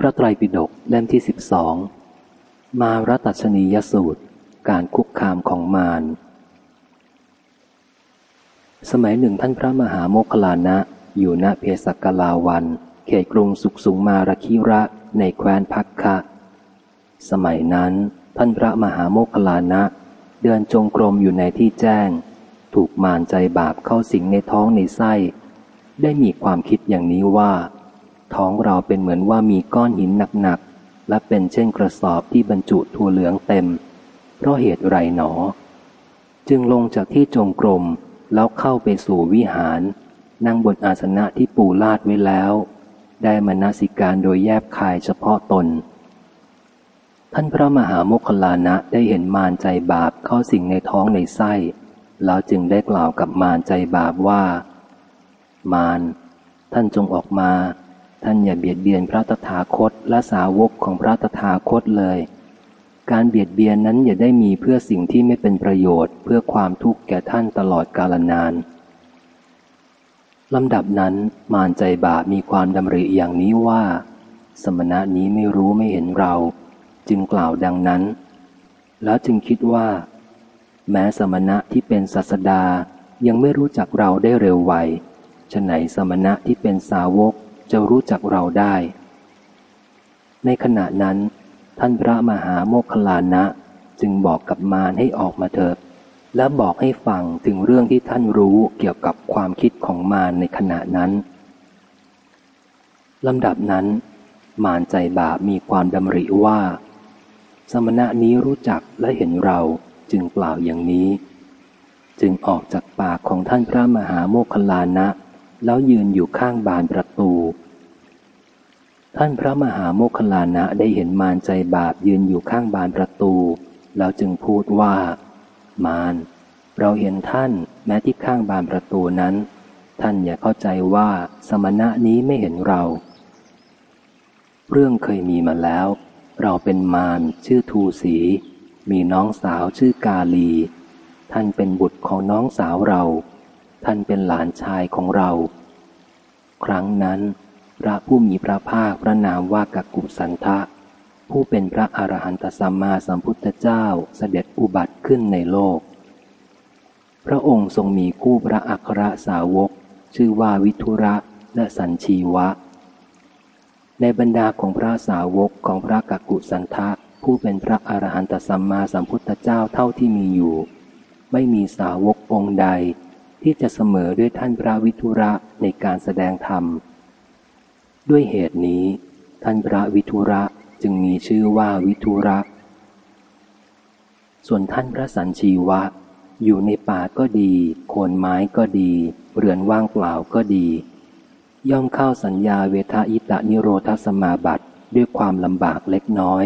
พระไตรปิฎกเล่มที่สิบสองมารัตชนียสูตร การคุกคามของมาร สมัยหนึ่งท่านพระมหาโมคลานะ อยู่ณเพศกลาวัน เขตกรุงสุขสุงมารคิระในแคว้นพักคะ สมัยนั้น ท่านพระมหาโมคลานะ เดินจงกรมอยู่ในที่แจ้ง ถูกมารใจบาปเข้าสิงในท้องในไส้ ได้มีความคิดอย่างนี้ว่า ท้องเราเป็นเหมือนว่ามีก้อนหินหนักๆ และเป็นเช่นกระสอบที่บรรจุถั่วเหลืองเต็ม เพราะเหตุไรหนอ จึงลงจากที่จงกรมแล้วเข้าไปสู่วิหาร นั่งบนอาสนะที่ปูลาดไว้แล้ว ได้มนาสิการโดยแยบคายเฉพาะตน ท่านพระมหาโมคคลานะได้เห็นมารใจบาปเข้าสิ่งในท้องในไส้ แล้วจึงได้กล่าวกับมารใจบาปว่า มารท่านจงออกมา ท่านอย่าเบียดเบียนพระตถาคตและสาวกของพระตถาคตเลย การเบียดเบียนนั้นอย่าได้มีเพื่อสิ่งที่ไม่เป็นประโยชน์ เพื่อความทุกข์แก่ท่านตลอดกาลนานลำดับนั้นมารใจบาปมีความดำริอย่างนี้ว่า สมณะนี้ไม่รู้ไม่เห็นเรา จึงกล่าวดังนั้น แล้วจึงคิดว่า แม้สมณะที่เป็นศาสดายังไม่รู้จักเราได้เร็วไวฉะไหนสมณะที่เป็นสาวก จะรู้จักเราได้ ในขณะนั้น ท่านพระมหาโมคคลานะจึงบอกกับมารให้ออกมาเถิด และบอกให้ฟังถึงเรื่องที่ท่านรู้เกี่ยวกับความคิดของมารในขณะนั้นลำดับนั้น มารใจบาปมีความดำริว่า สมณะนี้รู้จักและเห็นเราจึงกล่าวอย่างนี้ จึงออกจากปากของท่านพระมหาโมคคลานะ แล้วยืนอยู่ข้างบานประตู ท่านพระมหาโมคคลานะได้เห็นมารใจบาปยืนอยู่ข้างบานประตู แล้วจึงพูดว่า มาร เราเห็นท่านแม้ที่ข้างบานประตูนั้น ท่านอย่าเข้าใจว่าสมณะนี้ไม่เห็นเรา เรื่องเคยมีมาแล้ว เราเป็นมารชื่อทูสี มีน้องสาวชื่อกาลี ท่านเป็นบุตรของน้องสาวเรา ท่านเป็นหลานชายของเรา ครั้งนั้น พระผู้มีพระภาคพระนามว่ากักกุสันทะ ผู้เป็นพระอรหันตสัมมาสัมพุทธเจ้าเสด็จอุบัติขึ้นในโลก พระองค์ทรงมีคู่พระอัครสาวก ชื่อว่าวิทุระและสัญชีวะ ในบรรดาของพระสาวกของพระกักกุสันทะผู้เป็นพระอรหันตสัมมาสัมพุทธเจ้าเท่าที่มีอยู่ ไม่มีสาวกองค์ใด ที่จะเสมอด้วยท่านพระวิทุระในการแสดงธรรม ด้วยเหตุนี้ ท่านพระวิทุระจึงมีชื่อว่าวิทุระ ส่วนท่านพระสัญชีวะ อยู่ในป่าก็ดี โคนไม้ก็ดี เรือนว่างเปล่าก็ดี ย่อมเข้าสัญญาเวทายตานิโรธสมาบัติด้วยความลำบากเล็กน้อย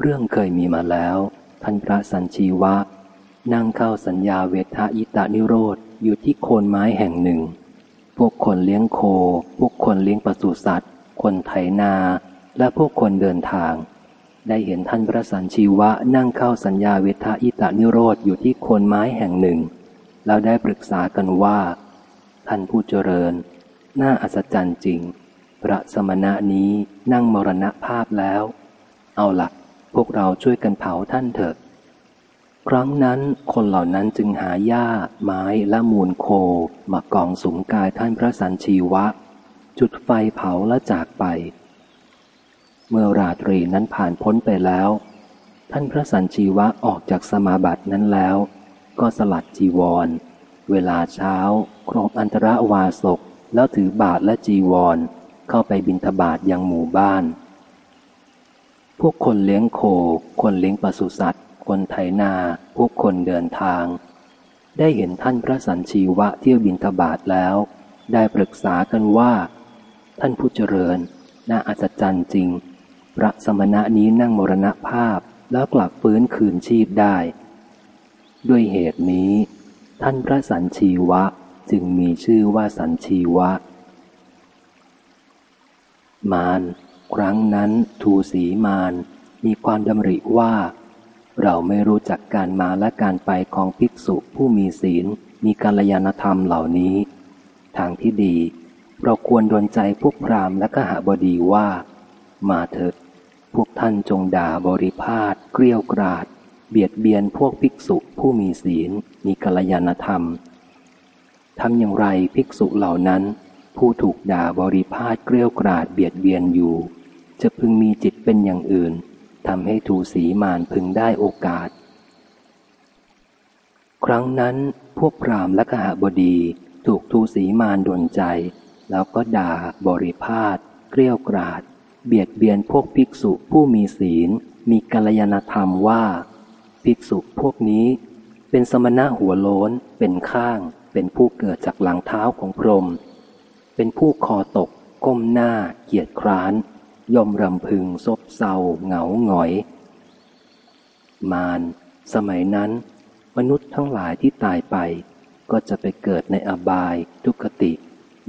เรื่องเคยมีมาแล้ว ท่านพระสัญชีวะ นั่งเข้าสัญญาเวทายตานิโรธอยู่ที่โคนไม้แห่งหนึ่ง พวกคนเลี้ยงโค พวกคนเลี้ยงปศุสัตว์ คนไถนา และพวกคนเดินทาง ได้เห็นท่านพระสัญชีวะนั่งเข้าสัญญาเวทายตานิโรธอยู่ที่โคนไม้แห่งหนึ่ง แล้วได้ปรึกษากันว่า ท่านผู้เจริญ น่าอัศจรรย์จริง พระสมณะนี้นั่งมรณภาพแล้ว เอาละพวกเราช่วยกันเผาท่านเถิด ครั้งนั้นคนเหล่านั้นจึงหาหญ้า ไม้และมูลโคมากองสุมกายท่านพระสันชีวะ จุดไฟเผาและจากไป เมื่อราตรีนั้นผ่านพ้นไปแล้ว ท่านพระสันชีวะออกจากสมาบัตินั้นแล้ว ก็สลัดจีวร เวลาเช้าครบอันตรวาสกแล้วถือบาทและจีวร เข้าไปบิณฑบาตยังหมู่บ้าน พวกคนเลี้ยงโค คนเลี้ยงปศุสัตว์ คนไถนาพวกคนเดินทาง ได้เห็นท่านพระสันชีวะเที่ยวบินทบาทแล้ว ได้ปรึกษากันว่า ท่านผู้เจริญ น่าอัศจรรย์จริง พระสมณะนี้นั่งมรณภาพแล้วกลับฟื้นคืนชีพได้ ด้วยเหตุนี้ ท่านพระสันชีวะจึงมีชื่อว่าสันชีวะ มารครั้งนั้นทูสีมารมีความดำริว่า เราไม่รู้จักการมาและการไปของภิกษุผู้มีศีล มีกัลยาณธรรมเหล่านี้ ทางที่ดี เราควรดนใจพวกพราหมณ์และกหาบดีว่า มาเถิด พวกท่านจงด่าบริพาทเกลียวกราด เบียดเบียนพวกภิกษุผู้มีศีล มีกัลยาณธรรมทำอย่างไรภิกษุเหล่านั้น ผู้ถูกด่าบริพาทเกลียวกราดเบียดเบียนอยู่ จะพึงมีจิตเป็นอย่างอื่น ทำให้ทูสีมานพึงได้โอกาส ครั้งนั้นพวกพรามและกหบดีถูกทูสีมานดนใจ แล้วก็ด่า บริพาทเกลียวกราด เบียดเบียนพวกภิกษุผู้มีศีล มีกัลยาณธรรมว่า ภิกษุพวกนี้ เป็นสมณะหัวโล้น เป็นข้าง เป็นผู้เกิดจากหลังเท้าของพรหมเป็นผู้คอตก ก้มหน้า เกียจคร้าน ย่อมรำพึงซบเศร้าเหงาหงอย มารสมัยนั้น มนุษย์ทั้งหลายที่ตายไป ก็จะไปเกิดในอบาย ทุกติ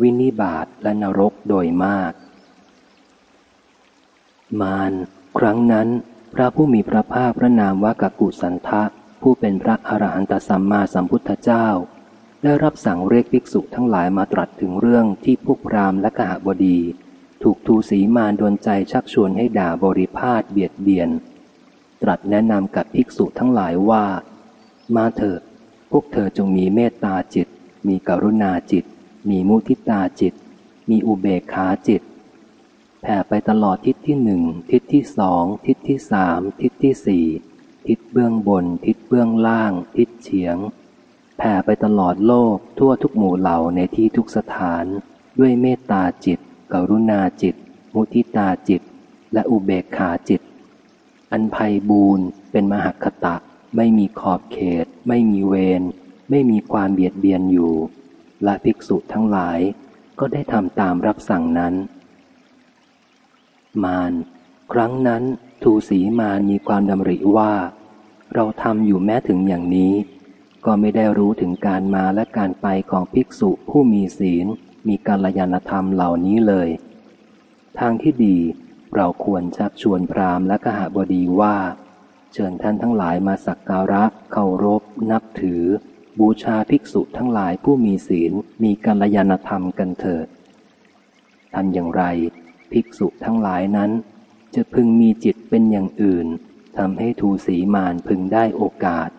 วินิบาตและนรกโดยมาก มารครั้งนั้นพระผู้มีพระภาคพระนามว่ากกุสันทะผู้เป็นพระอรหันตสัมมาสัมพุทธเจ้า ได้รับสั่งเรียกภิกษุทั้งหลายมาตรัสถึงเรื่องที่พวกพรามและกหบดี ถูกทูสีมารดนใจชักชวนให้ด่าบริพาทเบียดเบียน ตรัสแนะนำกับภิกษุทั้งหลายว่า มาเถิดพวกเธอจงมีเมตตาจิต มีกรุณาจิต มีมุทิตาจิต มีอุเบกขาจิต แผ่ไปตลอดทิศที่หนึ่งทิศที่สองทิศที่สามทิศที่สี่ทิศเบื้องบน ทิศเบื้องล่าง ทิศเฉียง แผ่ไปตลอดโลกทั่วทุกหมู่เหล่าในที่ทุกสถาน ด้วยเมตตาจิต กรุณาจิต มุทิตาจิต และอุเบกขาจิต อันภัยบูนเป็นมหคตะ ไม่มีขอบเขต ไม่มีเวรไม่มีความเบียดเบียนอยู่ และภิกษุทั้งหลายก็ได้ทำตามรับสั่งนั้น มารครั้งนั้นทูสีมารมีความดำริว่า เราทำอยู่แม้ถึงอย่างนี้ ก็ไม่ได้รู้ถึงการมาและการไปของภิกษุผู้มีศีล มีการยานธรรมเหล่านี้เลย ทางที่ดีเราควรชักชวนพราหมณ์และกหบดีว่า เชิญท่านทั้งหลายมาสักการะเคารพ นับถือ บูชาภิกษุทั้งหลายผู้มีศีลมีกัลยาณธรรมกันเถิดท่านอย่างไร ภิกษุทั้งหลายนั้น จะพึงมีจิตเป็นอย่างอื่นทำให้ทูสีมานพึงได้โอกาส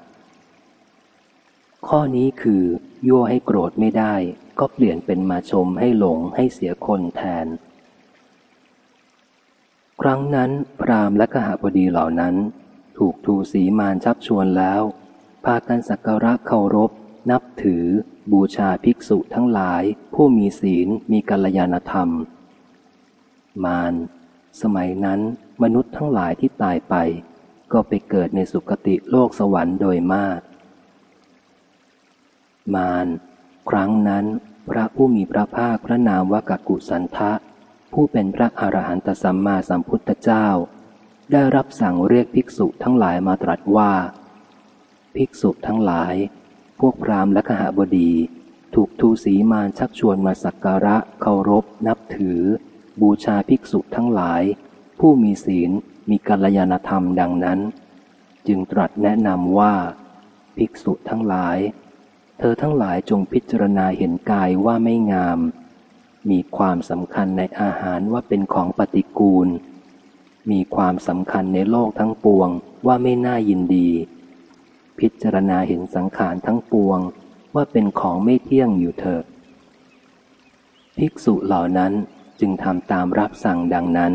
ข้อนี้คือ ยั่วให้โกรธไม่ได้ ก็เปลี่ยนเป็นมาชมให้หลงให้เสียคนแทน ครั้งนั้น พรามและกหบดีเหล่านั้น ถูกทูสีมานชักชวนแล้ว พากันสักการะเคารพ นับถือ บูชาภิกษุทั้งหลาย ผู้มีศีลมีกัลยาณธรรม มารสมัยนั้นมนุษย์ทั้งหลายที่ตายไป ก็ไปเกิดในสุคติโลกสวรรค์โดยมาก มาร ครั้งนั้น พระผู้มีพระภาคพระนามว่ากักุสันทะ ผู้เป็นพระอรหันตสัมมาสัมพุทธเจ้า ได้รับสั่งเรียกภิกษุทั้งหลายมาตรัสว่า ภิกษุทั้งหลาย พวกพราหมณ์และขหบดี ถูกทูสีมารชักชวนมาสักการะเคารพ นับถือ บูชาภิกษุทั้งหลาย ผู้มีศีลมีกัลยาณธรรมดังนั้น จึงตรัสแนะนำว่า ภิกษุทั้งหลาย เธอทั้งหลายจงพิจารณาเห็นกายว่าไม่งาม มีความสำคัญในอาหารว่าเป็นของปฏิกูล มีความสำคัญในโลกทั้งปวงว่าไม่น่ายินดี พิจารณาเห็นสังขารทั้งปวงว่าเป็นของไม่เที่ยงอยู่เถิดภิกษุเหล่านั้นจึงทำตามรับสั่งดังนั้น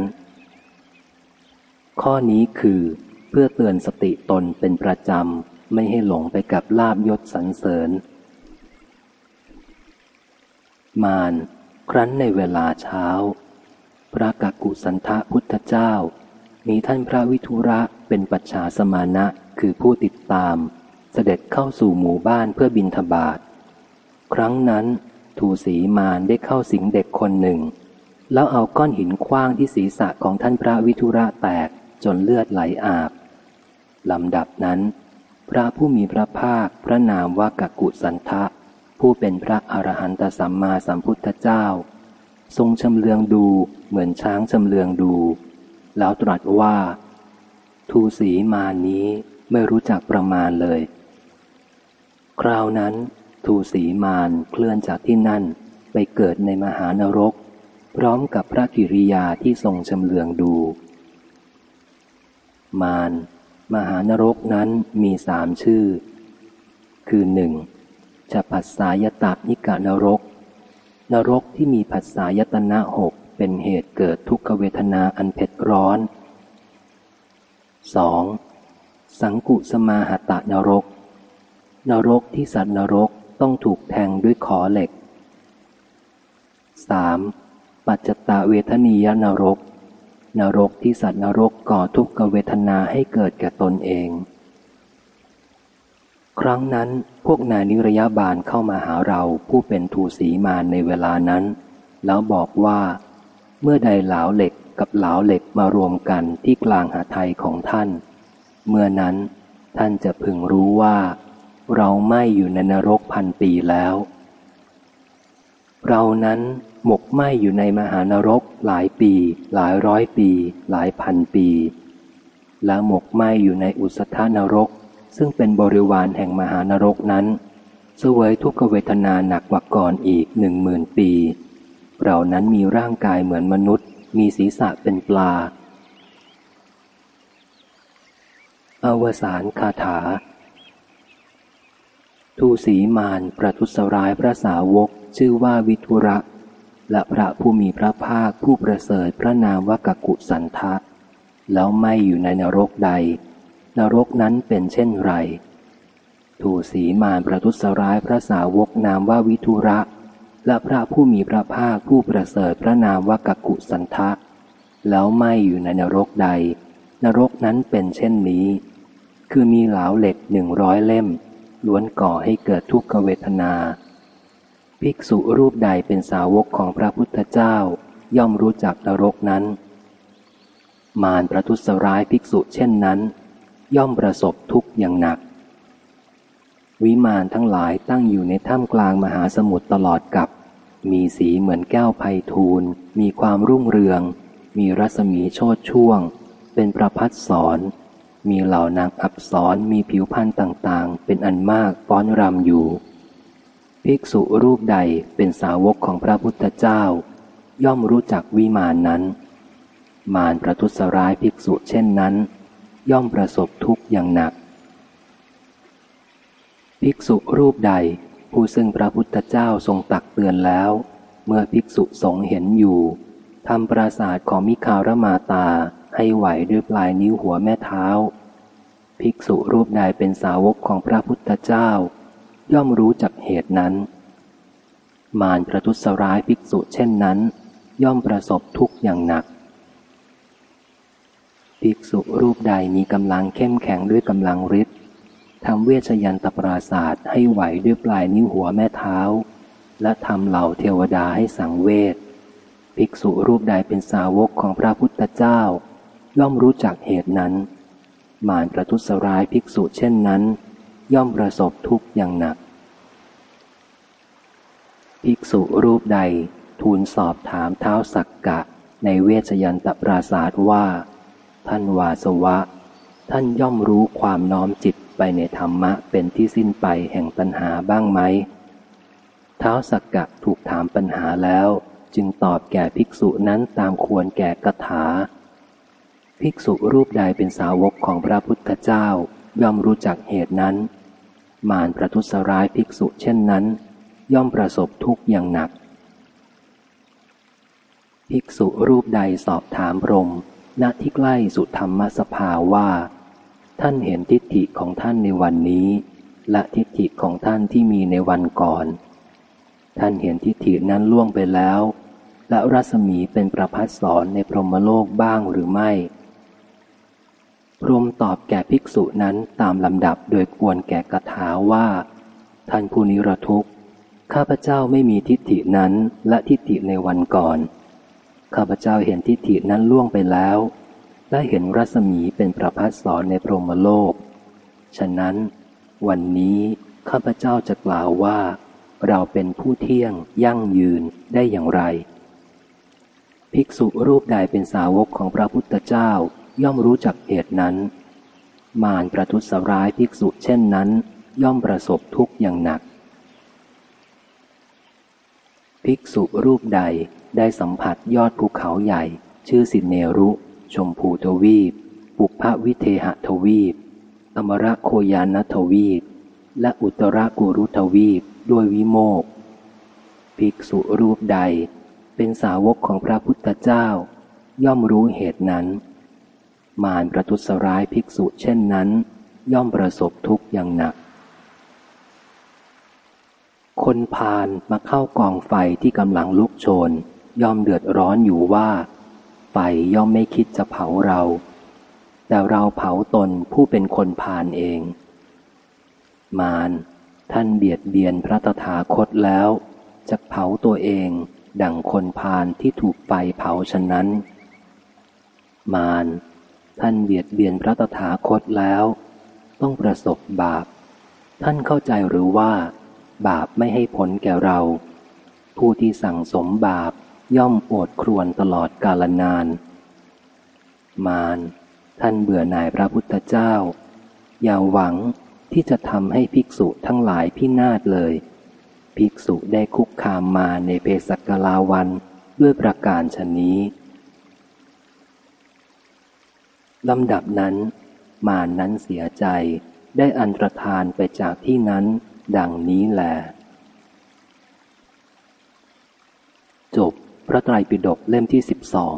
ข้อนี้คือเพื่อเตือนสติตนเป็นประจำไม่ให้หลงไปกับลาบยศสรรเสริญ มาร ครั้นในเวลาเช้า พระกักุสันทะพุทธเจ้า มีท่านพระวิทุระเป็นปัจฉาสมานะคือผู้ติดตาม เสด็จเข้าสู่หมู่บ้านเพื่อบินทบาทครั้งนั้นทูสีมารได้เข้าสิงเด็กคนหนึ่ง แล้วเอาก้อนหินคว้างที่ศีรษะของท่านพระวิทุระแตกจนเลือดไหลอาบลำดับนั้น พระผู้มีพระภาคพระนามว่ากักุสันทะ ผู้เป็นพระอรหันตสัมมาสัมพุทธเจ้า ทรงชำเลืองดูเหมือนช้างชำเลืองดู แล้วตรัสว่า ทูสีมานี้ไม่รู้จักประมาณเลย คราวนั้นทูสีมานเคลื่อนจากที่นั่นไปเกิดในมหานรก พร้อมกับพระกิริยาที่ทรงชำเลืองดู มารมหานรกนั้นมีสามชื่อ คือหนึ่ง จะปัสสายตานิกานรก นรกที่มีปัสสายตนะหกเป็นเหตุเกิดทุกขเวทนาอันเผ็ดร้อน 2. สังกุสมาหตะนรก นรกที่สัตว์นรกต้องถูกแทงด้วยขอเหล็ก 3. ปัจจตะเวทนียนรก นรกที่สัตว์นรกก่อทุกขเวทนาให้เกิดแก่ตนเอง ครั้งนั้นพวกนายนิรยาบาลเข้ามาหาเราผู้เป็นทูสีมานในเวลานั้น แล้วบอกว่า เมื่อใดเหลาเหล็กกับเหลาเหล็กมารวมกันที่กลางหาไทยของท่าน เมื่อนั้นท่านจะพึงรู้ว่า เราไม่อยู่ในนรกพันปีแล้ว เรานั้นหมกไหมอยู่ในมหานรกหลายปี หลายร้อยปี หลายพันปี และหมกไหมอยู่ในอุสธานรก ซึ่งเป็นบริวารแห่งมหานรกนั้นเสวยทุกขเวทนาหนักกว่าก่อนอีกหนึ่งหมื่นปี เรานั้นมีร่างกายเหมือนมนุษย์ มีศีรษะเป็นปลา อวสานคาถา ทูสีมานประทุษร้ายพระสาวกชื่อว่าวิทุระ และพระผู้มีพระภาคผู้ประเสริฐพระนามว่ากกุสันทะ แล้วไม่อยู่ในนรกใด นรกนั้นเป็นเช่นไรทูสีมานประทุษร้ายพระสาวกนามว่าวิทุระ และพระผู้มีพระภาคผู้ประเสริฐพระนามว่ากกุสันทะ แล้วไม่อยู่ในนรกใด นรกนั้นเป็นเช่นนี้ คือมีเหลาเหล็กหนึ่งร้อยเล่ม ล้วนก่อให้เกิดทุกขเวทนา ภิกษุรูปใดเป็นสาวกของพระพุทธเจ้า ย่อมรู้จักนรกนั้น มารประทุษร้ายภิกษุเช่นนั้น ย่อมประสบทุกข์อย่างหนัก วิมานทั้งหลายตั้งอยู่ในถ้ำกลางมหาสมุทรตลอดกับ มีสีเหมือนแก้วไพทูลมีความรุ่งเรือง มีรัศมีโชดช่วง เป็นประพัดสอนมีเหล่านางอับสรมีผิวพรรณต่างๆ เป็นอันมากฟ้อนรำอยู่ ภิกษุรูปใดเป็นสาวกของพระพุทธเจ้า ย่อมรู้จักวิมานนั้น มารประทุษร้ายภิกษุเช่นนั้น ย่อมประสบทุกข์อย่างหนัก ภิกษุรูปใด ผู้ซึ่งพระพุทธเจ้าทรงตักเตือนแล้ว เมื่อภิกษุสงเห็นอยู่ทำปราศาสตร์ของมิคารมาตาให้ไหวด้วยปลายนิ้วหัวแม่เท้า ภิกษุรูปใดเป็นสาวกของพระพุทธเจ้า ย่อมรู้จักเหตุนั้น มารประทุษร้ายภิกษุเช่นนั้น ย่อมประสบทุกข์อย่างหนัก ภิกษุรูปใดมีกำลังเข้มแข็งด้วยกำลังฤทธิ์ทำเวชยันตปราศาสตร์ให้ไหวด้วยปลายนิ้วหัวแม่เท้า และทำเหล่าเทวดาให้สังเวชภิกษุรูปใดเป็นสาวกของพระพุทธเจ้า ย่อมรู้จักเหตุนั้นหมารประทุษร้ายภิกษุเช่นนั้น ย่อมประสบทุกข์อย่างหนัก ภิกษุรูปใดทูลสอบถามเท้าสักกะ ในเวชยันตปราศาสว่า ท่านวาสวะ ท่านย่อมรู้ความน้อมจิตไปในธรรมะเป็นที่สิ้นไปแห่งปัญหาบ้างไหมเท้าสักกะถูกถามปัญหาแล้ว จึงตอบแก่ภิกษุนั้นตามควรแก่กถา ภิกษุรูปใดเป็นสาวกของพระพุทธเจ้า ย่อมรู้จักเหตุนั้น มารประทุษร้ายภิกษุเช่นนั้น ย่อมประสบทุกข์อย่างหนัก ภิกษุรูปใดสอบถามพรม ณที่ใกล้สุธรรมสภาว่า ท่านเห็นทิฏฐิของท่านในวันนี้ และทิฏฐิของท่านที่มีในวันก่อน ท่านเห็นทิฏฐินั้นล่วงไปแล้ว และรัศมีเป็นประพัดสอนในพรหมโลกบ้างหรือไม่พรมตอบแก่ภิกษุนั้นตามลำดับโดยควรแก่กถาว่า ท่านผู้นิรทุกข์ ข้าพเจ้าไม่มีทิฏฐินั้นและทิฏฐิในวันก่อน ข้าพเจ้าเห็นทิฏฐินั้นล่วงไปแล้ว และเห็นรัศมีเป็นประพัดสอนในพรหมโลก ฉะนั้น วันนี้ข้าพเจ้าจะกล่าวว่า เราเป็นผู้เที่ยงยั่งยืนได้อย่างไร ภิกษุรูปใดเป็นสาวกของพระพุทธเจ้าย่อมรู้จักเหตุนั้น มารประทุษร้ายภิกษุเช่นนั้น ย่อมประสบทุกข์อย่างหนัก ภิกษุรูปใด ได้สัมผัสยอดภูเขาใหญ่ ชื่อสิเนรุ ชมพูทวีป ปุพพวิเทหทวีป อมรโคยานทวีป และอุตรากุรุทวีปด้วยวิโมกภิกษุรูปใด เป็นสาวกของพระพุทธเจ้า ย่อมรู้เหตุนั้น มารประทุษร้ายภิกษุเช่นนั้น ย่อมประสบทุกข์อย่างหนัก คนพาลมาเข้ากองไฟที่กำลังลุกโชน ย่อมเดือดร้อนอยู่ว่า ไฟย่อมไม่คิดจะเผาเรา แต่เราเผาตนผู้เป็นคนพาลเอง มารท่านเบียดเบียนพระตถาคตแล้วจะเผาตัวเองดังคนพาลที่ถูกไฟเผาฉะนั้น มารท่านเบียดเบียนพระตถาคตแล้ว ต้องประสบบาป ท่านเข้าใจหรือว่า บาปไม่ให้ผลแก่เรา ผู้ที่สั่งสมบาป ย่อมโอดครวนตลอดกาลนาน มารท่านเบื่อหน่ายพระพุทธเจ้า อย่าหวังที่จะทำให้ภิกษุทั้งหลายพินาศเลย ภิกษุได้คุกคามมาในเพศกลาวันด้วยประการชนนี้ลำดับนั้นมารนั้นเสียใจได้อันตรธานไปจากที่นั้นดังนี้แหละจบ พระไตรปิฎกเล่มที่สิบสอง